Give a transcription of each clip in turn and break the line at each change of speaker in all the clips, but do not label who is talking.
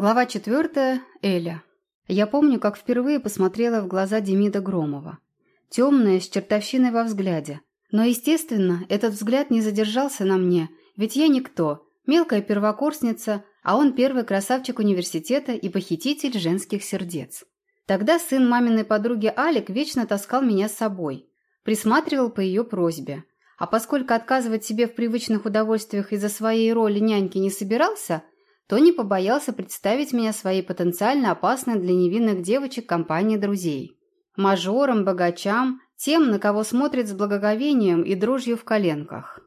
Глава четвертая. Эля. Я помню, как впервые посмотрела в глаза Демида Громова. Темная, с чертовщиной во взгляде. Но, естественно, этот взгляд не задержался на мне, ведь я никто, мелкая первокурсница, а он первый красавчик университета и похититель женских сердец. Тогда сын маминой подруги Алик вечно таскал меня с собой, присматривал по ее просьбе. А поскольку отказывать себе в привычных удовольствиях из-за своей роли няньки не собирался – то не побоялся представить меня своей потенциально опасной для невинных девочек компании друзей. Мажорам, богачам, тем, на кого смотрят с благоговением и дрожью в коленках.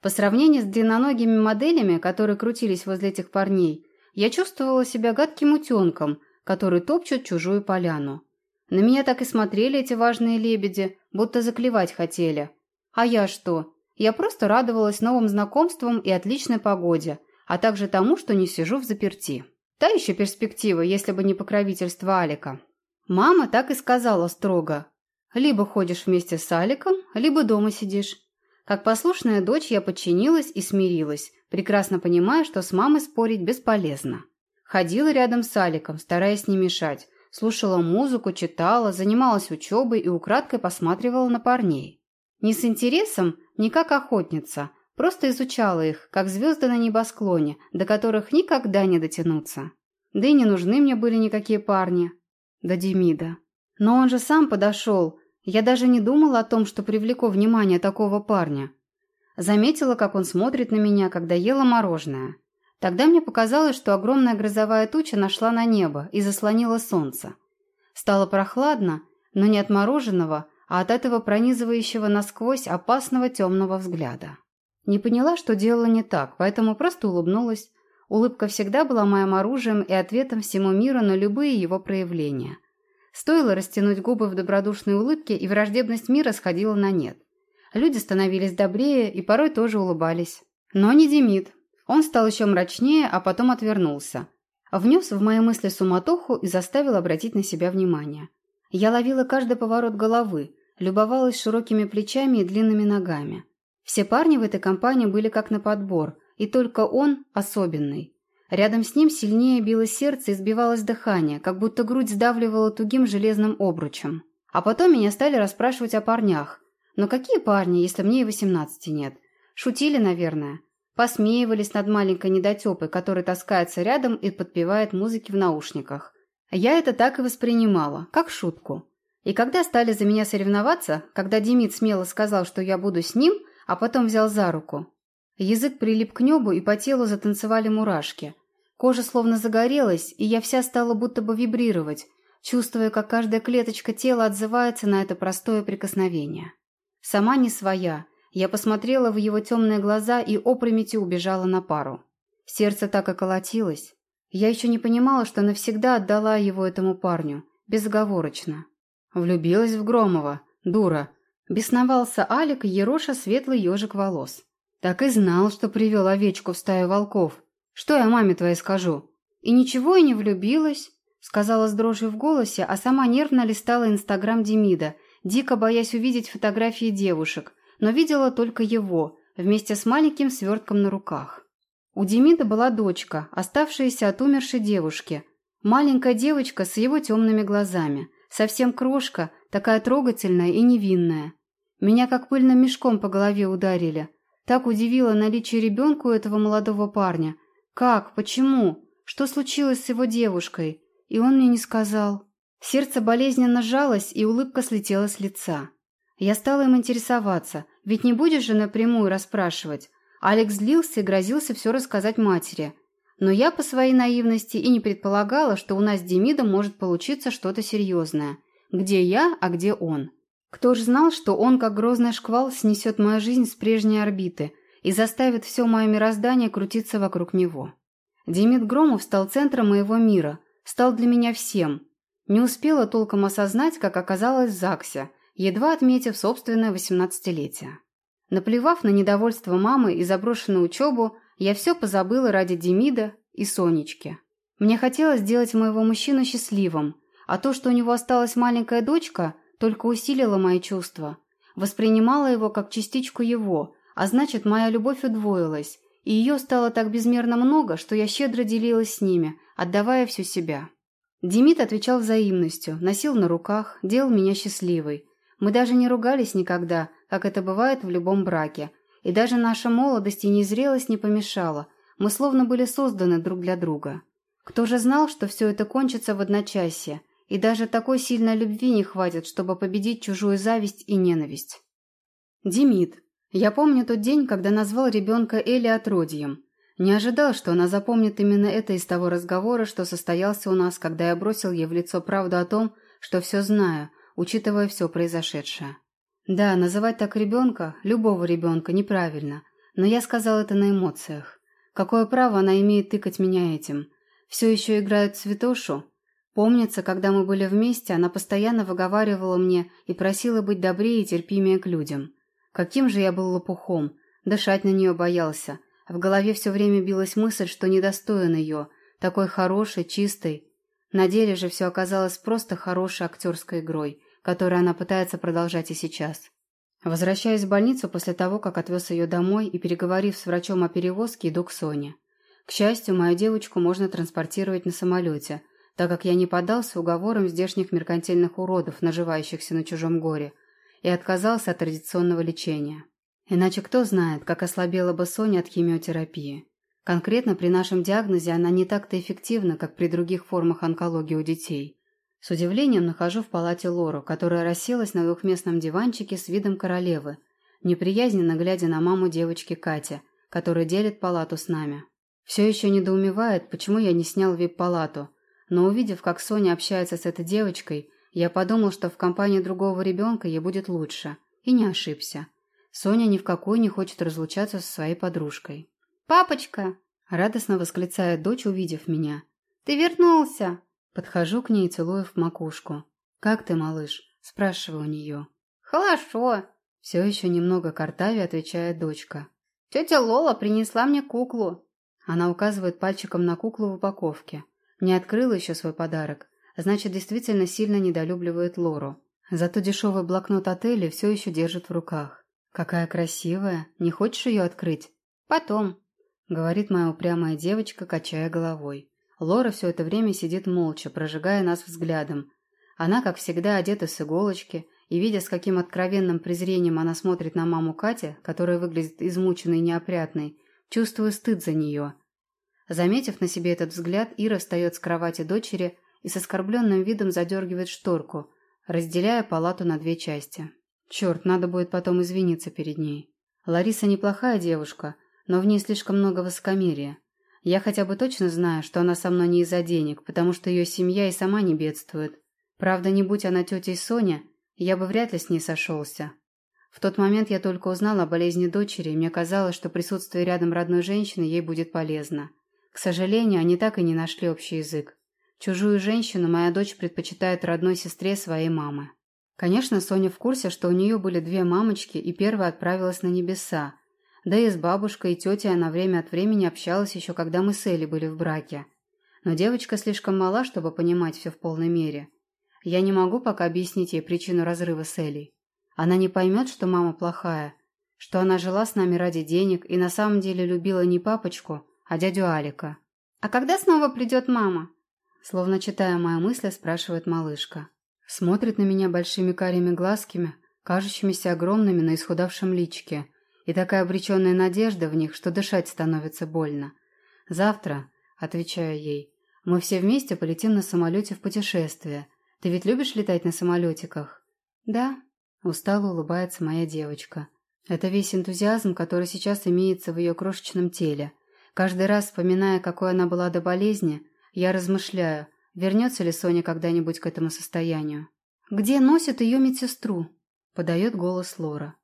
По сравнению с длинноногими моделями, которые крутились возле этих парней, я чувствовала себя гадким утенком, который топчут чужую поляну. На меня так и смотрели эти важные лебеди, будто заклевать хотели. А я что? Я просто радовалась новым знакомствам и отличной погоде – а также тому, что не сижу в заперти. Та еще перспектива, если бы не покровительство Алика. Мама так и сказала строго. Либо ходишь вместе с Аликом, либо дома сидишь. Как послушная дочь я подчинилась и смирилась, прекрасно понимая, что с мамой спорить бесполезно. Ходила рядом с Аликом, стараясь не мешать, слушала музыку, читала, занималась учебой и украдкой посматривала на парней. Не с интересом, не как охотница – Просто изучала их, как звезды на небосклоне, до которых никогда не дотянуться. Да и не нужны мне были никакие парни. Да Демида. Но он же сам подошел. Я даже не думала о том, что привлеку внимание такого парня. Заметила, как он смотрит на меня, когда ела мороженое. Тогда мне показалось, что огромная грозовая туча нашла на небо и заслонила солнце. Стало прохладно, но не от мороженого, а от этого пронизывающего насквозь опасного темного взгляда. Не поняла, что делала не так, поэтому просто улыбнулась. Улыбка всегда была моим оружием и ответом всему миру на любые его проявления. Стоило растянуть губы в добродушной улыбке, и враждебность мира сходила на нет. Люди становились добрее и порой тоже улыбались. Но не Демид. Он стал еще мрачнее, а потом отвернулся. Внес в мои мысли суматоху и заставил обратить на себя внимание. Я ловила каждый поворот головы, любовалась широкими плечами и длинными ногами. Все парни в этой компании были как на подбор, и только он особенный. Рядом с ним сильнее било сердце и сбивалось дыхание, как будто грудь сдавливала тугим железным обручем. А потом меня стали расспрашивать о парнях. Но какие парни, если мне и восемнадцати нет? Шутили, наверное. Посмеивались над маленькой недотепой, которая таскается рядом и подпевает музыки в наушниках. Я это так и воспринимала, как шутку. И когда стали за меня соревноваться, когда Демид смело сказал, что я буду с ним – а потом взял за руку. Язык прилип к небу, и по телу затанцевали мурашки. Кожа словно загорелась, и я вся стала будто бы вибрировать, чувствуя, как каждая клеточка тела отзывается на это простое прикосновение. Сама не своя, я посмотрела в его темные глаза и опрометью убежала на пару. Сердце так и колотилось. Я еще не понимала, что навсегда отдала его этому парню, безоговорочно. Влюбилась в Громова, дура, Бесновался Алик, ероша светлый ежик волос. Так и знал, что привел овечку в стаю волков. Что я маме твоей скажу? И ничего и не влюбилась, сказала с дрожью в голосе, а сама нервно листала инстаграм Демида, дико боясь увидеть фотографии девушек, но видела только его, вместе с маленьким свертком на руках. У Демида была дочка, оставшаяся от умершей девушки. Маленькая девочка с его темными глазами, совсем крошка, такая трогательная и невинная. Меня как пыльным мешком по голове ударили. Так удивило наличие ребенка у этого молодого парня. Как? Почему? Что случилось с его девушкой? И он мне не сказал. Сердце болезненно сжалось, и улыбка слетела с лица. Я стала им интересоваться, ведь не будешь же напрямую расспрашивать. Алекс злился и грозился все рассказать матери. Но я по своей наивности и не предполагала, что у нас с Демидом может получиться что-то серьезное. Где я, а где он? Кто ж знал, что он, как грозный шквал, снесет мою жизнь с прежней орбиты и заставит все мое мироздание крутиться вокруг него. Демид Громов стал центром моего мира, стал для меня всем. Не успела толком осознать, как оказалось в ЗАГСе, едва отметив собственное восемнадцатилетие. Наплевав на недовольство мамы и заброшенную учебу, я все позабыла ради Демида и Сонечки. Мне хотелось сделать моего мужчину счастливым, а то, что у него осталась маленькая дочка – только усилила мои чувства. Воспринимала его как частичку его, а значит, моя любовь удвоилась, и ее стало так безмерно много, что я щедро делилась с ними, отдавая всю себя. Демид отвечал взаимностью, носил на руках, делал меня счастливой. Мы даже не ругались никогда, как это бывает в любом браке. И даже наша молодость и незрелость не помешала. Мы словно были созданы друг для друга. Кто же знал, что все это кончится в одночасье, и даже такой сильной любви не хватит, чтобы победить чужую зависть и ненависть. Демид. Я помню тот день, когда назвал ребенка Эли отродьем. Не ожидал, что она запомнит именно это из того разговора, что состоялся у нас, когда я бросил ей в лицо правду о том, что все знаю, учитывая все произошедшее. Да, называть так ребенка, любого ребенка, неправильно, но я сказал это на эмоциях. Какое право она имеет тыкать меня этим? Все еще играют цветошу? Помнится, когда мы были вместе, она постоянно выговаривала мне и просила быть добрее и терпимее к людям. Каким же я был лопухом, дышать на нее боялся. В голове все время билась мысль, что недостоин ее, такой хорошей, чистой. На деле же все оказалось просто хорошей актерской игрой, которую она пытается продолжать и сейчас. Возвращаясь в больницу после того, как отвез ее домой и переговорив с врачом о перевозке, иду к Соне. К счастью, мою девочку можно транспортировать на самолете, так как я не поддался уговорам здешних меркантильных уродов, наживающихся на чужом горе, и отказался от традиционного лечения. Иначе кто знает, как ослабела бы Соня от химиотерапии. Конкретно при нашем диагнозе она не так-то эффективна, как при других формах онкологии у детей. С удивлением нахожу в палате Лору, которая расселась на двухместном диванчике с видом королевы, неприязненно глядя на маму девочки Катя, которая делит палату с нами. Все еще недоумевает, почему я не снял вип-палату, но увидев, как Соня общается с этой девочкой, я подумал, что в компании другого ребенка ей будет лучше. И не ошибся. Соня ни в какой не хочет разлучаться со своей подружкой.
«Папочка!» – радостно восклицает дочь, увидев меня. «Ты вернулся!»
Подхожу к ней и целую в макушку. «Как ты, малыш?» – спрашиваю у нее.
«Хорошо!»
– все еще немного картави отвечает дочка.
«Тетя Лола принесла мне куклу!»
Она указывает пальчиком на куклу в упаковке. Не открыла еще свой подарок. Значит, действительно сильно недолюбливает Лору. Зато дешевый блокнот отеля все еще держит в руках. «Какая красивая! Не хочешь ее открыть?»
«Потом», —
говорит моя упрямая девочка, качая головой. Лора все это время сидит молча, прожигая нас взглядом. Она, как всегда, одета с иголочки, и, видя, с каким откровенным презрением она смотрит на маму Кати, которая выглядит измученной и неопрятной, чувствую стыд за нее. Заметив на себе этот взгляд, Ира встает с кровати дочери и с оскорбленным видом задергивает шторку, разделяя палату на две части. Черт, надо будет потом извиниться перед ней. Лариса неплохая девушка, но в ней слишком много высокомерия. Я хотя бы точно знаю, что она со мной не из-за денег, потому что ее семья и сама не бедствует. Правда, не будь она тетей Соня, я бы вряд ли с ней сошелся. В тот момент я только узнал о болезни дочери, и мне казалось, что присутствие рядом родной женщины ей будет полезно. К сожалению, они так и не нашли общий язык. Чужую женщину моя дочь предпочитает родной сестре своей мамы. Конечно, Соня в курсе, что у нее были две мамочки, и первая отправилась на небеса. Да и с бабушкой и тетей она время от времени общалась еще, когда мы с Элли были в браке. Но девочка слишком мала, чтобы понимать все в полной мере. Я не могу пока объяснить ей причину разрыва с Элей. Она не поймет, что мама плохая, что она жила с нами ради денег и на самом деле любила не папочку, а дядю Алика.
«А когда снова придет мама?»
Словно читая мои мысли, спрашивает малышка. Смотрит на меня большими карими глазками, кажущимися огромными на исхудавшем личике, и такая обреченная надежда в них, что дышать становится больно. «Завтра», — отвечаю ей, — «мы все вместе полетим на самолете в путешествие. Ты ведь любишь летать на самолетиках?»
«Да», —
устало улыбается моя девочка. Это весь энтузиазм, который сейчас имеется в ее крошечном теле. Каждый раз, вспоминая, какой она была до болезни, я размышляю, вернется ли Соня когда-нибудь к этому состоянию.
«Где носит ее медсестру?»
– подает голос Лора.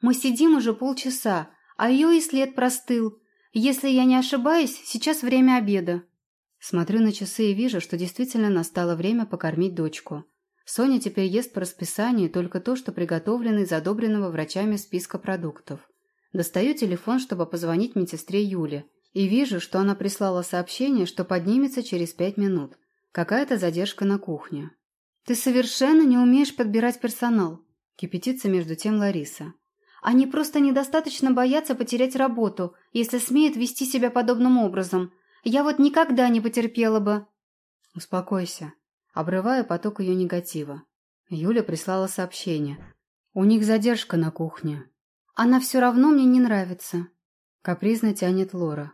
«Мы сидим уже полчаса, а ее и след простыл. Если я не ошибаюсь, сейчас время обеда».
Смотрю на часы и вижу, что действительно настало время покормить дочку. Соня теперь ест по расписанию только то, что приготовлено из одобренного врачами списка продуктов. Достаю телефон, чтобы позвонить медсестре Юле – и вижу, что она прислала сообщение, что поднимется через пять минут. Какая-то задержка на кухне.
«Ты совершенно не умеешь подбирать персонал», –
кипятится между тем Лариса.
«Они просто недостаточно боятся потерять работу, если смеют вести себя подобным образом. Я вот никогда не потерпела бы».
«Успокойся», обрывая поток ее негатива. Юля прислала сообщение. «У них задержка на кухне».
«Она все равно мне не нравится».
Капризно тянет Лора.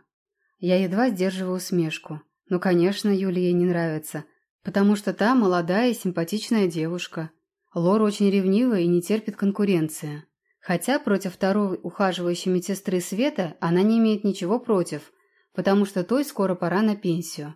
Я едва сдерживаю усмешку. Ну, конечно, ей не нравится, потому что та молодая и симпатичная девушка. Лора очень ревнивая и не терпит конкуренции. Хотя против второй ухаживающей медсестры Света она не имеет ничего против, потому что той скоро пора на пенсию.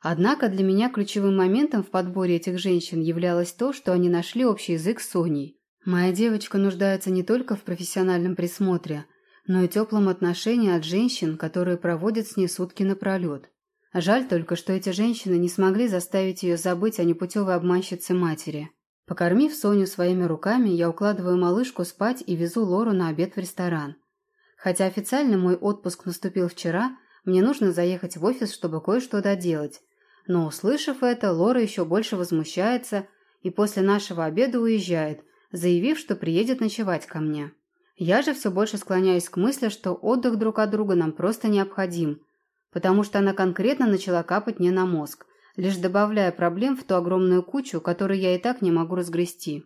Однако для меня ключевым моментом в подборе этих женщин являлось то, что они нашли общий язык с Соней. Моя девочка нуждается не только в профессиональном присмотре, но и теплом отношении от женщин, которые проводят с ней сутки напролет. Жаль только, что эти женщины не смогли заставить ее забыть о непутевой обманщице матери. Покормив Соню своими руками, я укладываю малышку спать и везу Лору на обед в ресторан. Хотя официально мой отпуск наступил вчера, мне нужно заехать в офис, чтобы кое-что доделать. Но, услышав это, Лора еще больше возмущается и после нашего обеда уезжает, заявив, что приедет ночевать ко мне. Я же все больше склоняюсь к мысли, что отдых друг от друга нам просто необходим, потому что она конкретно начала капать мне на мозг, лишь добавляя проблем в ту огромную кучу, которую я и так не могу разгрести.